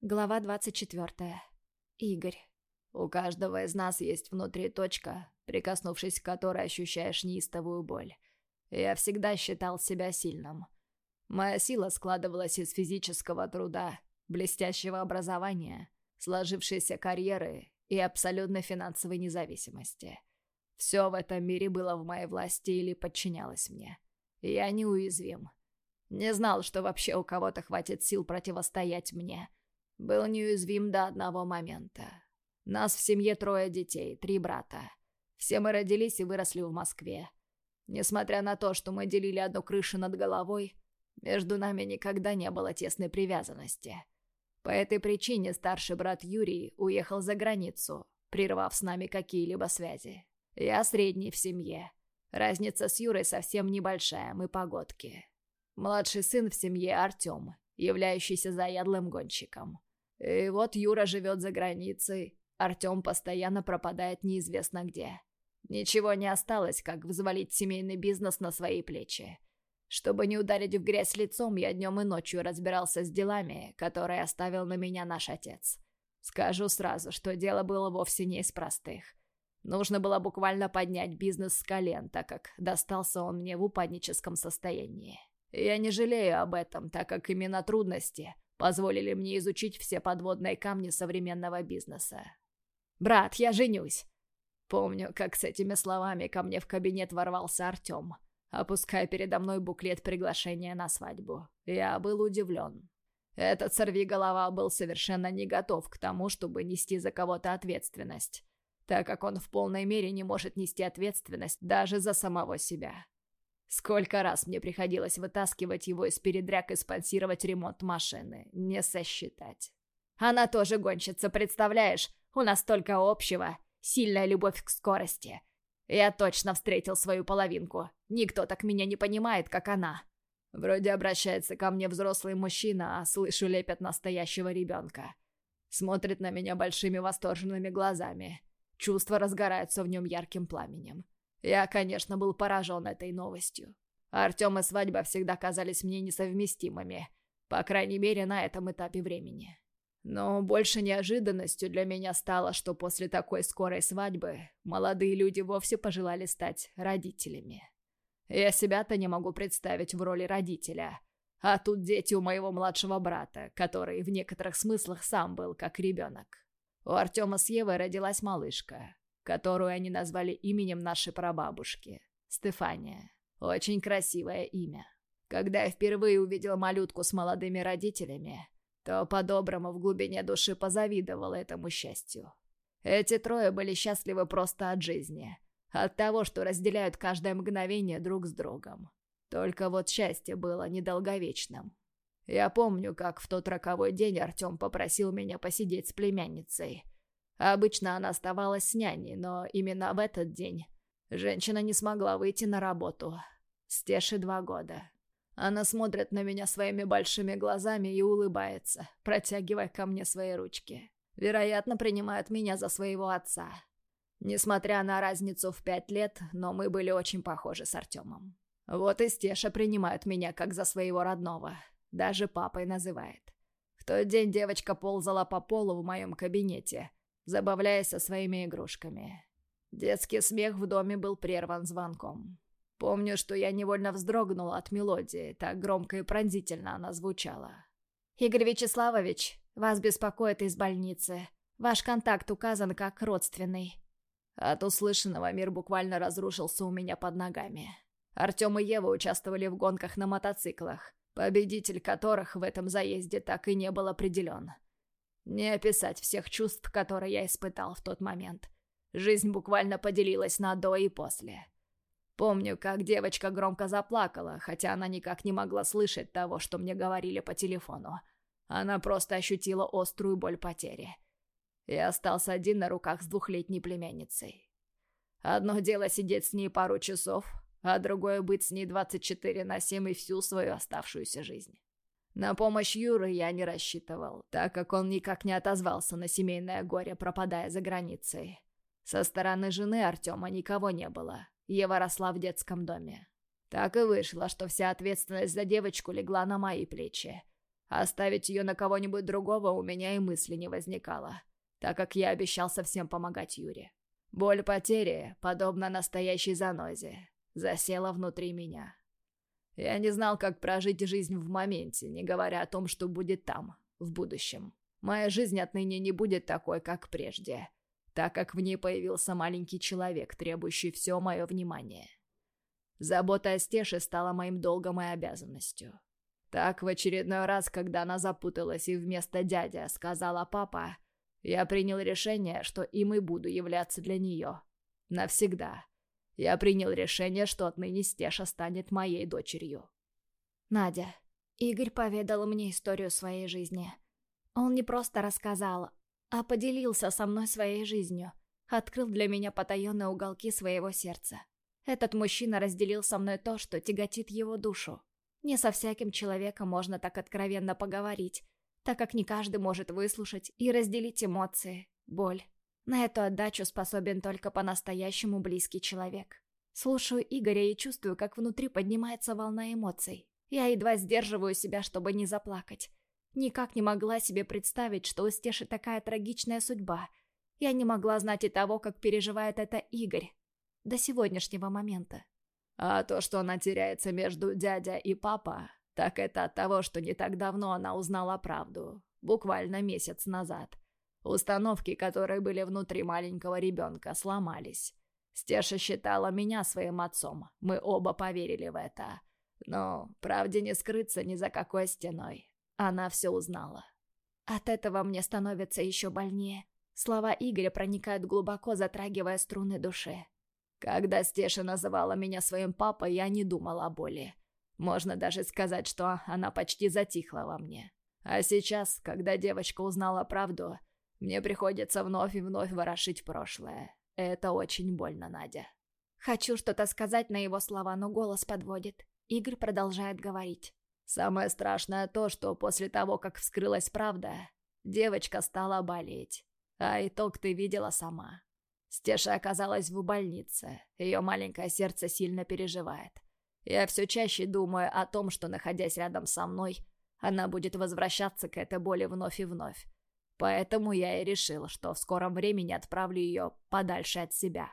Глава 24. Игорь. У каждого из нас есть внутри точка, прикоснувшись к которой ощущаешь неистовую боль. Я всегда считал себя сильным. Моя сила складывалась из физического труда, блестящего образования, сложившейся карьеры и абсолютной финансовой независимости. Все в этом мире было в моей власти или подчинялось мне. Я неуязвим. Не знал, что вообще у кого-то хватит сил противостоять мне. Был неуязвим до одного момента. Нас в семье трое детей, три брата. Все мы родились и выросли в Москве. Несмотря на то, что мы делили одну крышу над головой, между нами никогда не было тесной привязанности. По этой причине старший брат Юрий уехал за границу, прервав с нами какие-либо связи. Я средний в семье. Разница с Юрой совсем небольшая, мы погодки. Младший сын в семье Артем, являющийся заядлым гонщиком. И вот Юра живет за границей, Артем постоянно пропадает неизвестно где. Ничего не осталось, как взвалить семейный бизнес на свои плечи. Чтобы не ударить в грязь лицом, я днем и ночью разбирался с делами, которые оставил на меня наш отец. Скажу сразу, что дело было вовсе не из простых. Нужно было буквально поднять бизнес с колен, так как достался он мне в упадническом состоянии. Я не жалею об этом, так как именно трудности позволили мне изучить все подводные камни современного бизнеса. «Брат, я женюсь!» Помню, как с этими словами ко мне в кабинет ворвался Артем, опуская передо мной буклет приглашения на свадьбу. Я был удивлен. Этот сорвиголова был совершенно не готов к тому, чтобы нести за кого-то ответственность, так как он в полной мере не может нести ответственность даже за самого себя. Сколько раз мне приходилось вытаскивать его из передряг и спонсировать ремонт машины, не сосчитать. Она тоже гонщица, представляешь? У нас столько общего. Сильная любовь к скорости. Я точно встретил свою половинку. Никто так меня не понимает, как она. Вроде обращается ко мне взрослый мужчина, а слышу лепят настоящего ребенка. Смотрит на меня большими восторженными глазами. Чувства разгораются в нем ярким пламенем. Я, конечно, был поражен этой новостью. Артем и свадьба всегда казались мне несовместимыми, по крайней мере, на этом этапе времени. Но больше неожиданностью для меня стало, что после такой скорой свадьбы молодые люди вовсе пожелали стать родителями. Я себя-то не могу представить в роли родителя. А тут дети у моего младшего брата, который в некоторых смыслах сам был как ребенок. У Артема с Евой родилась малышка, которую они назвали именем нашей прабабушки – Стефания. Очень красивое имя. Когда я впервые увидел малютку с молодыми родителями, то по-доброму в глубине души позавидовал этому счастью. Эти трое были счастливы просто от жизни, от того, что разделяют каждое мгновение друг с другом. Только вот счастье было недолговечным. Я помню, как в тот роковой день Артем попросил меня посидеть с племянницей – Обычно она оставалась с няней, но именно в этот день женщина не смогла выйти на работу. Стеше два года. Она смотрит на меня своими большими глазами и улыбается, протягивая ко мне свои ручки. Вероятно, принимает меня за своего отца. Несмотря на разницу в пять лет, но мы были очень похожи с Артемом. Вот и Стеша принимает меня как за своего родного. Даже папой называет. В тот день девочка ползала по полу в моем кабинете, забавляясь со своими игрушками. Детский смех в доме был прерван звонком. Помню, что я невольно вздрогнула от мелодии, так громко и пронзительно она звучала. «Игорь Вячеславович, вас беспокоит из больницы. Ваш контакт указан как родственный». От услышанного мир буквально разрушился у меня под ногами. Артем и Ева участвовали в гонках на мотоциклах, победитель которых в этом заезде так и не был определен. Не описать всех чувств, которые я испытал в тот момент. Жизнь буквально поделилась на до и после. Помню, как девочка громко заплакала, хотя она никак не могла слышать того, что мне говорили по телефону. Она просто ощутила острую боль потери. Я остался один на руках с двухлетней племянницей. Одно дело сидеть с ней пару часов, а другое быть с ней 24 на 7 и всю свою оставшуюся жизнь. На помощь Юры я не рассчитывал, так как он никак не отозвался на семейное горе, пропадая за границей. Со стороны жены Артема никого не было. Ева росла в детском доме. Так и вышло, что вся ответственность за девочку легла на мои плечи. Оставить ее на кого-нибудь другого у меня и мысли не возникало, так как я обещал совсем помогать Юре. Боль потери, подобно настоящей занозе, засела внутри меня. Я не знал, как прожить жизнь в моменте, не говоря о том, что будет там, в будущем. Моя жизнь отныне не будет такой, как прежде, так как в ней появился маленький человек, требующий все мое внимание. Забота о Стеше стала моим долгом и обязанностью. Так, в очередной раз, когда она запуталась и вместо дядя сказала папа, я принял решение, что им и буду являться для нее. Навсегда. Я принял решение, что отныне Стеша станет моей дочерью. Надя. Игорь поведал мне историю своей жизни. Он не просто рассказал, а поделился со мной своей жизнью. Открыл для меня потаенные уголки своего сердца. Этот мужчина разделил со мной то, что тяготит его душу. Не со всяким человеком можно так откровенно поговорить, так как не каждый может выслушать и разделить эмоции, боль, на эту отдачу способен только по-настоящему близкий человек. Слушаю Игоря и чувствую, как внутри поднимается волна эмоций. Я едва сдерживаю себя, чтобы не заплакать. Никак не могла себе представить, что у Стеши такая трагичная судьба. Я не могла знать и того, как переживает это Игорь. До сегодняшнего момента. А то, что она теряется между дядя и папа, так это от того, что не так давно она узнала правду. Буквально месяц назад. Установки, которые были внутри маленького ребенка, сломались. Стеша считала меня своим отцом. Мы оба поверили в это. Но правде не скрыться ни за какой стеной. Она все узнала. От этого мне становится еще больнее. Слова Игоря проникают глубоко, затрагивая струны души. Когда Стеша называла меня своим папой, я не думал о боли. Можно даже сказать, что она почти затихла во мне. А сейчас, когда девочка узнала правду, мне приходится вновь и вновь ворошить прошлое. Это очень больно, Надя. Хочу что-то сказать на его слова, но голос подводит. Игорь продолжает говорить. Самое страшное то, что после того, как вскрылась правда, девочка стала болеть. А итог ты видела сама. Стеша оказалась в больнице. Ее маленькое сердце сильно переживает. Я все чаще думаю о том, что, находясь рядом со мной, она будет возвращаться к этой боли вновь и вновь. Поэтому я и решил, что в скором времени отправлю ее подальше от себя.